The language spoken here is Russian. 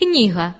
книга.